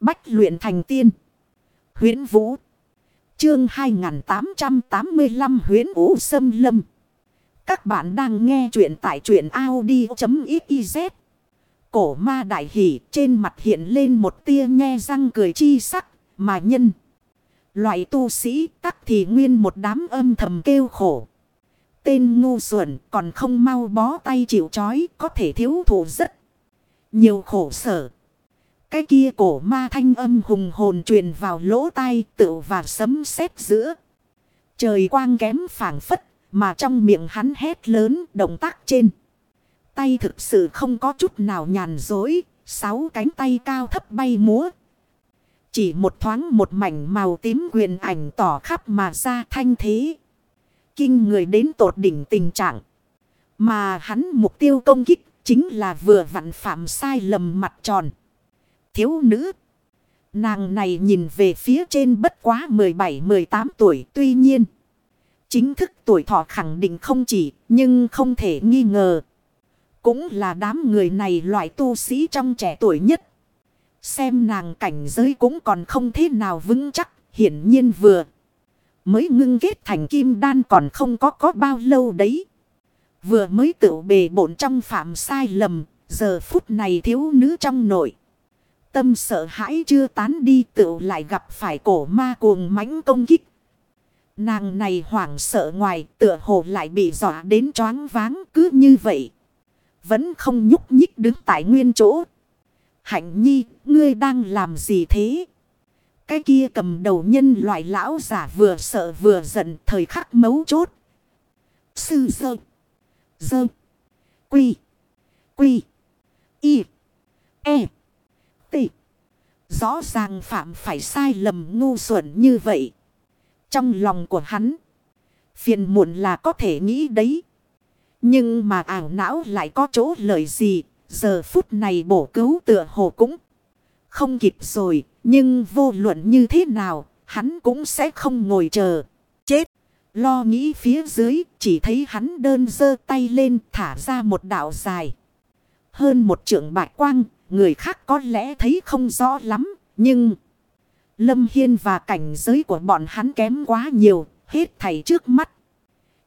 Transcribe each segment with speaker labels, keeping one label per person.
Speaker 1: Bách luyện thành tiên. huyễn Vũ. Chương 2885 huyễn Vũ Sâm Lâm. Các bạn đang nghe truyện tại truyện Audi.xyz. Cổ ma đại hỷ trên mặt hiện lên một tia nhe răng cười chi sắc, mà nhân. Loại tu sĩ tắc thì nguyên một đám âm thầm kêu khổ. Tên ngu xuẩn còn không mau bó tay chịu chói có thể thiếu thủ rất nhiều khổ sở. Cái kia cổ ma thanh âm hùng hồn truyền vào lỗ tai tự và sấm sét giữa. Trời quang kém phảng phất mà trong miệng hắn hét lớn động tác trên. Tay thực sự không có chút nào nhàn dối, sáu cánh tay cao thấp bay múa. Chỉ một thoáng một mảnh màu tím quyền ảnh tỏ khắp mà ra thanh thế. Kinh người đến tột đỉnh tình trạng. Mà hắn mục tiêu công kích chính là vừa vặn phạm sai lầm mặt tròn. Thiếu nữ. Nàng này nhìn về phía trên bất quá 17-18 tuổi, tuy nhiên. Chính thức tuổi thọ khẳng định không chỉ, nhưng không thể nghi ngờ. Cũng là đám người này loại tu sĩ trong trẻ tuổi nhất. Xem nàng cảnh giới cũng còn không thế nào vững chắc. Hiển nhiên vừa. Mới ngưng kết thành kim đan còn không có có bao lâu đấy. Vừa mới tự bề bổn trong phạm sai lầm. Giờ phút này thiếu nữ trong nội. Tâm sợ hãi chưa tán đi tự lại gặp phải cổ ma cuồng mãnh công kích. Nàng này hoảng sợ ngoài tựa hồ lại bị dọa đến choáng váng cứ như vậy. Vẫn không nhúc nhích đứng tại nguyên chỗ. Hạnh nhi, ngươi đang làm gì thế? Cái kia cầm đầu nhân loại lão giả vừa sợ vừa giận thời khắc mấu chốt. Sư sơ. Dơ. Quy. Quy. Y. E tị. Rõ ràng phạm phải sai lầm ngu xuẩn như vậy. Trong lòng của hắn. Phiền muộn là có thể nghĩ đấy. Nhưng mà ảo não lại có chỗ lời gì. Giờ phút này bổ cứu tựa hồ cũng không kịp rồi. Nhưng vô luận như thế nào. Hắn cũng sẽ không ngồi chờ. Chết. Lo nghĩ phía dưới. Chỉ thấy hắn đơn giơ tay lên thả ra một đạo dài. Hơn một trượng bạch quang. Người khác có lẽ thấy không rõ lắm. Nhưng... Lâm Hiên và cảnh giới của bọn hắn kém quá nhiều, hết thảy trước mắt.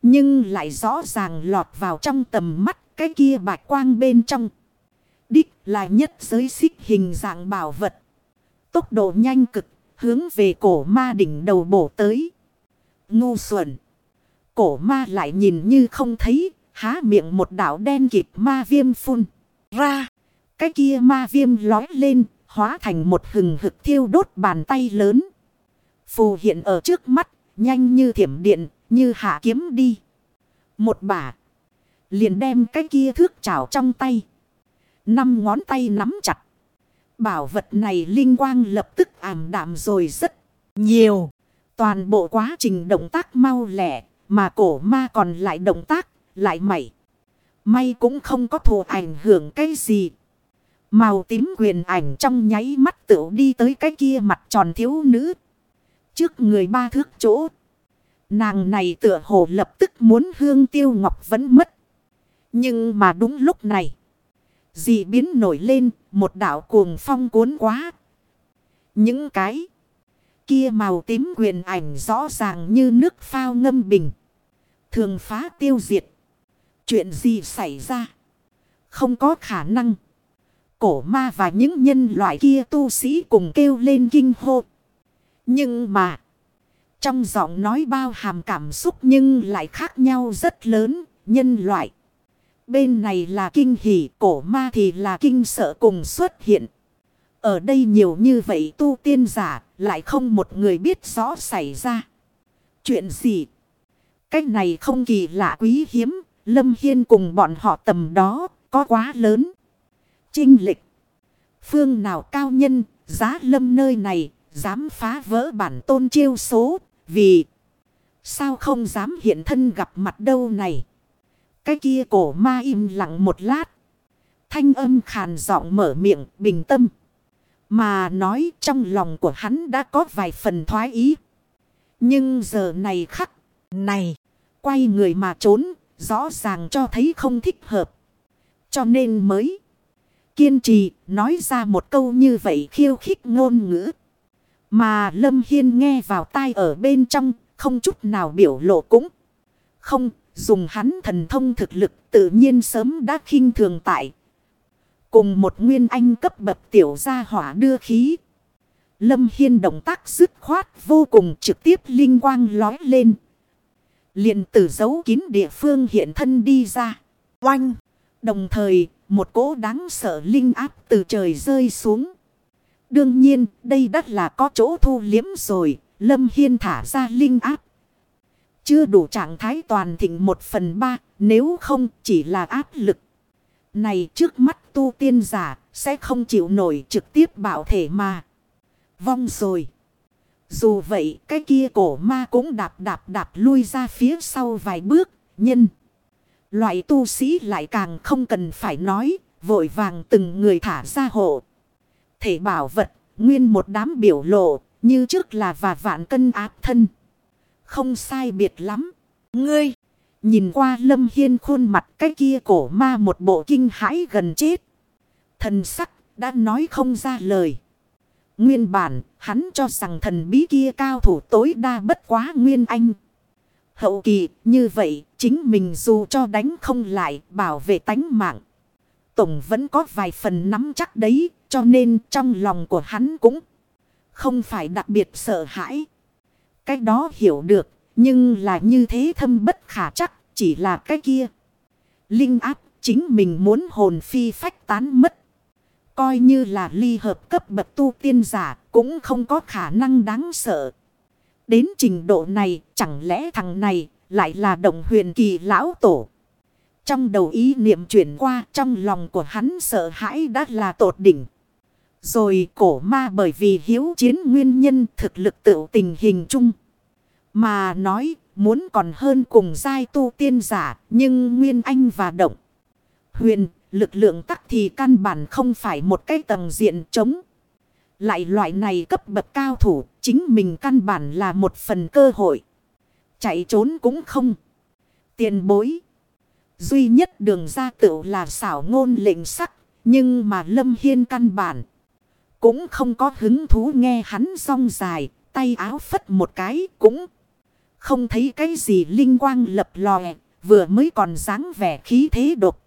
Speaker 1: Nhưng lại rõ ràng lọt vào trong tầm mắt cái kia bạch quang bên trong. Đích là nhất giới xích hình dạng bảo vật. Tốc độ nhanh cực, hướng về cổ ma đỉnh đầu bổ tới. Ngu xuẩn. Cổ ma lại nhìn như không thấy, há miệng một đảo đen kịp ma viêm phun. Ra, cái kia ma viêm lói lên, Hóa thành một hừng hực thiêu đốt bàn tay lớn. Phù hiện ở trước mắt, nhanh như thiểm điện, như hạ kiếm đi. Một bả. Liền đem cái kia thước chảo trong tay. Năm ngón tay nắm chặt. Bảo vật này linh quang lập tức ảm đạm rồi rất nhiều. Toàn bộ quá trình động tác mau lẻ. Mà cổ ma còn lại động tác, lại mẩy. May cũng không có thù ảnh hưởng cái gì. Màu tím quyền ảnh trong nháy mắt tựu đi tới cái kia mặt tròn thiếu nữ. Trước người ba thước chỗ. Nàng này tựa hồ lập tức muốn hương tiêu ngọc vẫn mất. Nhưng mà đúng lúc này. Dị biến nổi lên, một đảo cuồng phong cuốn quá. Những cái kia màu tím quyền ảnh rõ ràng như nước phao ngâm bình. Thường phá tiêu diệt. Chuyện gì xảy ra? Không có khả năng cổ ma và những nhân loại kia tu sĩ cùng kêu lên kinh hô. Nhưng mà, trong giọng nói bao hàm cảm xúc nhưng lại khác nhau rất lớn, nhân loại. Bên này là kinh hỉ, cổ ma thì là kinh sợ cùng xuất hiện. Ở đây nhiều như vậy tu tiên giả, lại không một người biết rõ xảy ra. Chuyện gì? Cách này không kỳ lạ quý hiếm, Lâm Hiên cùng bọn họ tầm đó, có quá lớn. Trinh lịch. Phương nào cao nhân, giá lâm nơi này, dám phá vỡ bản tôn chiêu số, vì sao không dám hiện thân gặp mặt đâu này. Cái kia cổ ma im lặng một lát. Thanh âm khàn giọng mở miệng bình tâm. Mà nói trong lòng của hắn đã có vài phần thoái ý. Nhưng giờ này khắc, này, quay người mà trốn, rõ ràng cho thấy không thích hợp. Cho nên mới kiên trì, nói ra một câu như vậy khiêu khích ngôn ngữ. Mà Lâm Hiên nghe vào tai ở bên trong, không chút nào biểu lộ cũng. Không, dùng hắn thần thông thực lực tự nhiên sớm đã khinh thường tại. Cùng một nguyên anh cấp bậc tiểu gia hỏa đưa khí. Lâm Hiên động tác dứt khoát vô cùng trực tiếp linh quang lói lên liền tử dấu kín địa phương hiện thân đi ra. Oanh! Đồng thời, một cỗ đáng sợ linh áp từ trời rơi xuống. Đương nhiên, đây đất là có chỗ thu liếm rồi. Lâm Hiên thả ra linh áp. Chưa đủ trạng thái toàn thịnh một phần ba, nếu không chỉ là áp lực. Này trước mắt tu tiên giả, sẽ không chịu nổi trực tiếp bảo thể mà. Vong rồi. Dù vậy, cái kia cổ ma cũng đạp đạp đạp lui ra phía sau vài bước, nhân. Loại tu sĩ lại càng không cần phải nói, vội vàng từng người thả ra hộ. Thể bảo vật, nguyên một đám biểu lộ, như trước là và vạn cân áp thân. Không sai biệt lắm. Ngươi, nhìn qua lâm hiên khuôn mặt cái kia cổ ma một bộ kinh hãi gần chết. Thần sắc, đã nói không ra lời. Nguyên bản, hắn cho rằng thần bí kia cao thủ tối đa bất quá nguyên anh. Hậu kỳ, như vậy, chính mình dù cho đánh không lại, bảo vệ tánh mạng. Tổng vẫn có vài phần nắm chắc đấy, cho nên trong lòng của hắn cũng không phải đặc biệt sợ hãi. Cái đó hiểu được, nhưng là như thế thâm bất khả chắc, chỉ là cái kia. Linh áp, chính mình muốn hồn phi phách tán mất. Coi như là ly hợp cấp bậc tu tiên giả, cũng không có khả năng đáng sợ. Đến trình độ này, chẳng lẽ thằng này lại là động huyền kỳ lão tổ. Trong đầu ý niệm chuyển qua trong lòng của hắn sợ hãi đã là tột đỉnh. Rồi cổ ma bởi vì hiếu chiến nguyên nhân thực lực tự tình hình chung. Mà nói muốn còn hơn cùng giai tu tiên giả nhưng nguyên anh và động. Huyền lực lượng tắc thì căn bản không phải một cái tầng diện chống Lại loại này cấp bậc cao thủ, chính mình căn bản là một phần cơ hội. Chạy trốn cũng không. Tiền bối. Duy nhất đường ra tựu là xảo ngôn lệnh sắc. Nhưng mà Lâm Hiên căn bản. Cũng không có hứng thú nghe hắn rong dài. Tay áo phất một cái cũng. Không thấy cái gì linh quang lập lòe. Vừa mới còn dáng vẻ khí thế độc.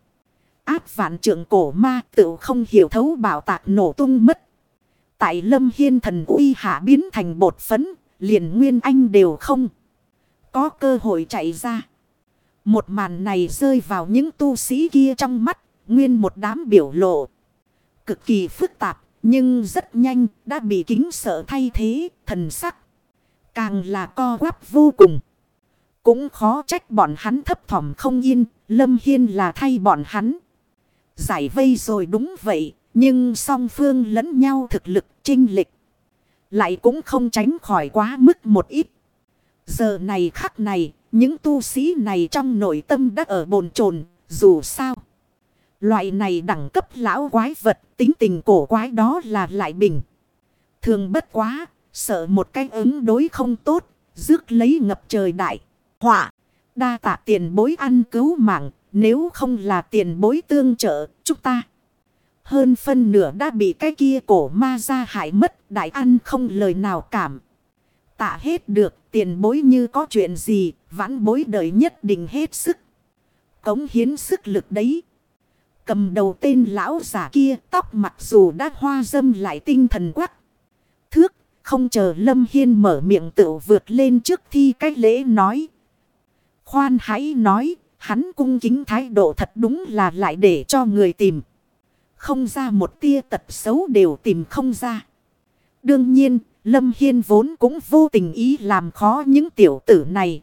Speaker 1: Áp vạn trưởng cổ ma tự không hiểu thấu bảo tạc nổ tung mất. Tại lâm hiên thần uy hạ biến thành bột phấn. Liền nguyên anh đều không có cơ hội chạy ra. Một màn này rơi vào những tu sĩ kia trong mắt, nguyên một đám biểu lộ. Cực kỳ phức tạp, nhưng rất nhanh đã bị kính sợ thay thế, thần sắc. Càng là co quắp vô cùng. Cũng khó trách bọn hắn thấp thỏm không yên, Lâm Hiên là thay bọn hắn. Giải vây rồi đúng vậy, nhưng song phương lẫn nhau thực lực trinh lịch. Lại cũng không tránh khỏi quá mức một ít. Giờ này khắc này, những tu sĩ này trong nội tâm đã ở bồn chồn dù sao. Loại này đẳng cấp lão quái vật, tính tình cổ quái đó là lại bình. Thường bất quá, sợ một cái ứng đối không tốt, rước lấy ngập trời đại. Họa, đa tạ tiền bối ăn cứu mạng, nếu không là tiền bối tương trợ, chúng ta. Hơn phân nửa đã bị cái kia cổ ma ra hại mất, đại ăn không lời nào cảm. Tạ hết được tiền bối như có chuyện gì, vãn bối đời nhất định hết sức. Cống hiến sức lực đấy. Cầm đầu tên lão giả kia tóc mặc dù đã hoa dâm lại tinh thần quắc. Thước, không chờ Lâm Hiên mở miệng tự vượt lên trước thi cách lễ nói. Khoan hãy nói, hắn cung kính thái độ thật đúng là lại để cho người tìm. Không ra một tia tật xấu đều tìm không ra. Đương nhiên, Lâm Hiên vốn cũng vô tình ý làm khó những tiểu tử này.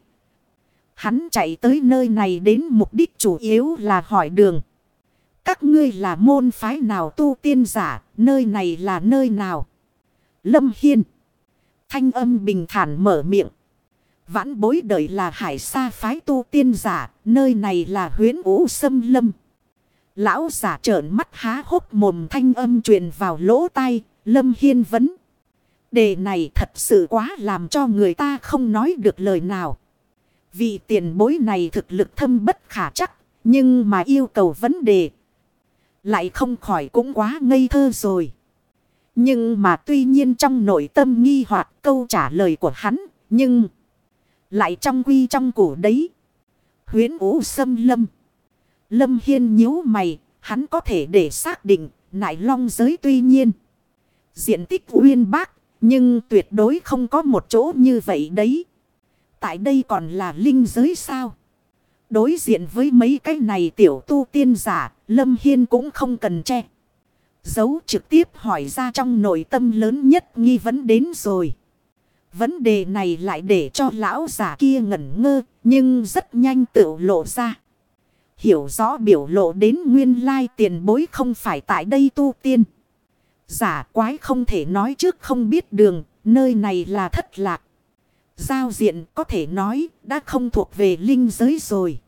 Speaker 1: Hắn chạy tới nơi này đến mục đích chủ yếu là hỏi đường. Các ngươi là môn phái nào tu tiên giả, nơi này là nơi nào? Lâm Hiên. Thanh âm bình thản mở miệng. Vãn bối đời là hải sa phái tu tiên giả, nơi này là huyến ủ sâm lâm. Lão giả trợn mắt há hốc mồm thanh âm truyền vào lỗ tai, Lâm Hiên vấn. Đề này thật sự quá làm cho người ta không nói được lời nào. Vì tiền bối này thực lực thâm bất khả chắc. Nhưng mà yêu cầu vấn đề Lại không khỏi cũng quá ngây thơ rồi. Nhưng mà tuy nhiên trong nội tâm nghi hoặc câu trả lời của hắn. Nhưng lại trong quy trong củ đấy. Huyến ủ xâm lâm. Lâm Hiên nhíu mày. Hắn có thể để xác định nại long giới tuy nhiên. Diện tích uyên bác. Nhưng tuyệt đối không có một chỗ như vậy đấy. Tại đây còn là linh giới sao? Đối diện với mấy cái này tiểu tu tiên giả, Lâm Hiên cũng không cần che. Giấu trực tiếp hỏi ra trong nội tâm lớn nhất nghi vấn đến rồi. Vấn đề này lại để cho lão giả kia ngẩn ngơ, nhưng rất nhanh tự lộ ra. Hiểu rõ biểu lộ đến nguyên lai tiền bối không phải tại đây tu tiên. Giả quái không thể nói trước không biết đường, nơi này là thất lạc. Giao diện có thể nói đã không thuộc về linh giới rồi.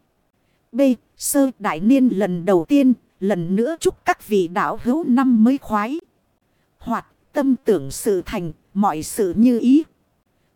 Speaker 1: B. Sơ đại niên lần đầu tiên, lần nữa chúc các vị đạo hữu năm mới khoái. Hoặc tâm tưởng sự thành, mọi sự như ý.